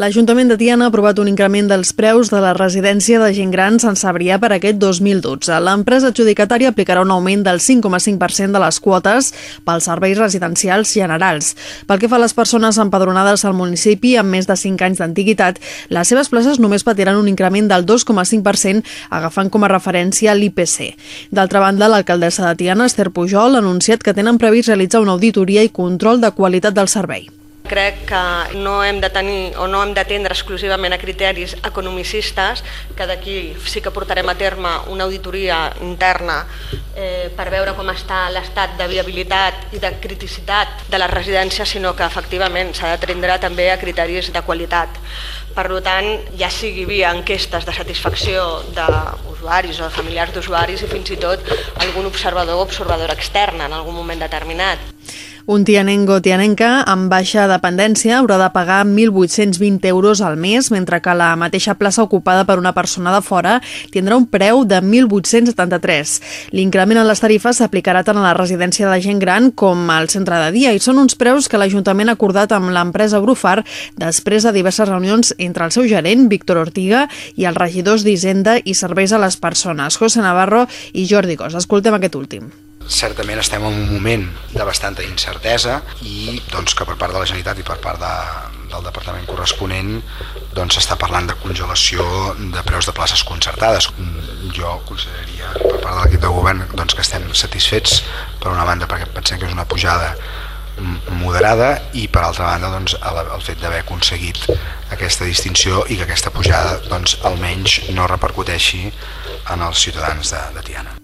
L'Ajuntament de Tiana ha aprovat un increment dels preus de la residència de gent gran Sant Sabrià per aquest 2012. L'empresa adjudicatària aplicarà un augment del 5,5% de les quotes pels serveis residencials generals. Pel que fa a les persones empadronades al municipi amb més de 5 anys d'antiguitat, les seves places només patiran un increment del 2,5% agafant com a referència l'IPC. D'altra banda, l'alcaldessa de Tiana, Esther Pujol, ha anunciat que tenen previst realitzar una auditoria i control de qualitat del servei. Crec que no hem de tenir o no hem d'atendre exclusivament a criteris economicistes, que d'aquí sí que portarem a terme una auditoria interna eh, per veure com està l'estat de viabilitat i de criticitat de les residències, sinó que efectivament s'ha d'atendre també a criteris de qualitat. Per tant, ja sigui via enquestes de satisfacció d'usuaris o de familiars d'usuaris i fins i tot algun observador o observadora externa en algun moment determinat. Un tianengo tianenca amb baixa dependència haurà de pagar 1.820 euros al mes, mentre que la mateixa plaça ocupada per una persona de fora tindrà un preu de 1.873. L'increment en les tarifes s'aplicarà tant a la residència de gent gran com al centre de dia i són uns preus que l'Ajuntament ha acordat amb l'empresa Brufar després de diverses reunions entre el seu gerent, Víctor Ortiga, i els regidors d'Hisenda i Serveis a les Persones, José Navarro i Jordi Cos. Escoltem aquest últim certament estem en un moment de bastanta incertesa i doncs, que per part de la Generalitat i per part de, del departament corresponent doncs s'està parlant de congelació de preus de places concertades. Jo consideraria per part de l'equip de govern doncs, que estem satisfets per una banda perquè pensem que és una pujada moderada i per altra banda doncs, el, el fet d'haver aconseguit aquesta distinció i que aquesta pujada doncs, almenys no repercuteixi en els ciutadans de, de Tiana.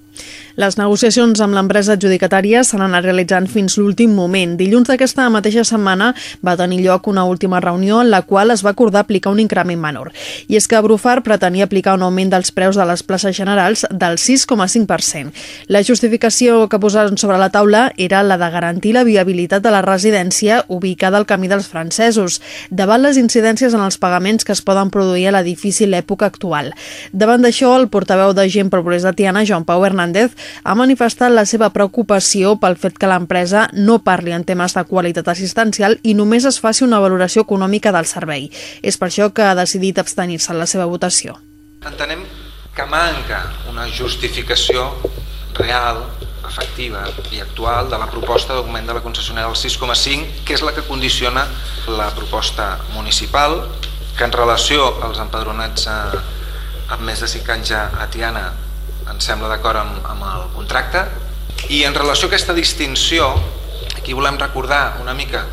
Les negociacions amb l'empresa adjudicatària s'han anat realitzant fins l'últim moment. Dilluns d'aquesta mateixa setmana va tenir lloc una última reunió en la qual es va acordar aplicar un increment menor. I és que Brufar pretenia aplicar un augment dels preus de les places generals del 6,5%. La justificació que posaven sobre la taula era la de garantir la viabilitat de la residència ubicada al camí dels francesos, davant les incidències en els pagaments que es poden produir a l'edifici l'època actual. Davant d'això, el portaveu de Gent Progrés de Tiana, Joan Pau Hernández, ha manifestat la seva preocupació pel fet que l'empresa no parli en temes de qualitat assistencial i només es faci una valoració econòmica del servei. És per això que ha decidit abstenir-se en la seva votació. Entenem que manca una justificació real, efectiva i actual de la proposta d'augment de la concessionària del 6,5, que és la que condiciona la proposta municipal, que en relació als empadronats eh, amb més de 5 anys a Tiana ens sembla d'acord amb, amb el contracte i en relació a aquesta distinció aquí volem recordar una mica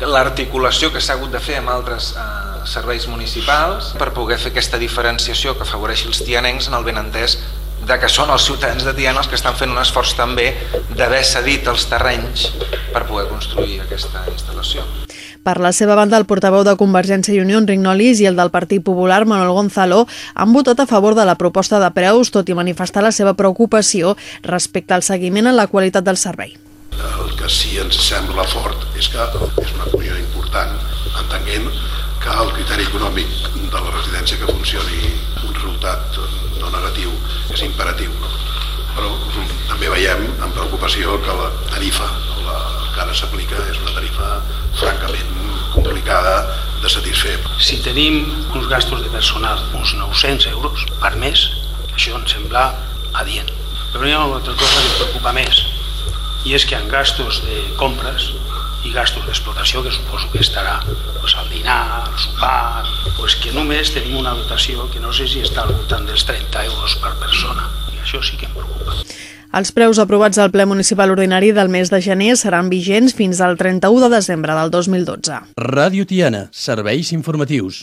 l'articulació que s'ha hagut de fer amb altres eh, serveis municipals per poder fer aquesta diferenciació que afavoreixi els tianencs en el benentès de que són els ciutadans de Tiana els que estan fent un esforç també d'haver cedit els terrenys per poder construir aquesta instal·lació. Per la seva banda, el portaveu de Convergència i Unió, Enric Nolis, i el del Partit Popular, Manuel Gonzalo, han votat a favor de la proposta de preus, tot i manifestar la seva preocupació respecte al seguiment en la qualitat del servei. El que sí ens sembla fort és que és una comissió important, entenguent que el criteri econòmic de la residència que funcioni un resultat no negatiu és imperatiu. Però també veiem amb preocupació que la tarifa que ara s'aplica és una tarifa francament complicada de satisfer. Si tenim uns gastos de personal uns 900 euros per mes, això ens sembla adient. Però hi ha una altra cosa que em preocupa més, i és que en gastos de compres i gastos d'explotació, que suposo que estarà pues, al dinar, al sopar, pues que només tenim una dotació que no sé si està al voltant dels 30 euros per persona. I això sí que em preocupa. Els preus aprovats al ple municipal ordinari del mes de gener seran vigents fins al 31 de desembre del 2012. Ràdio Tiana, serveis informatius.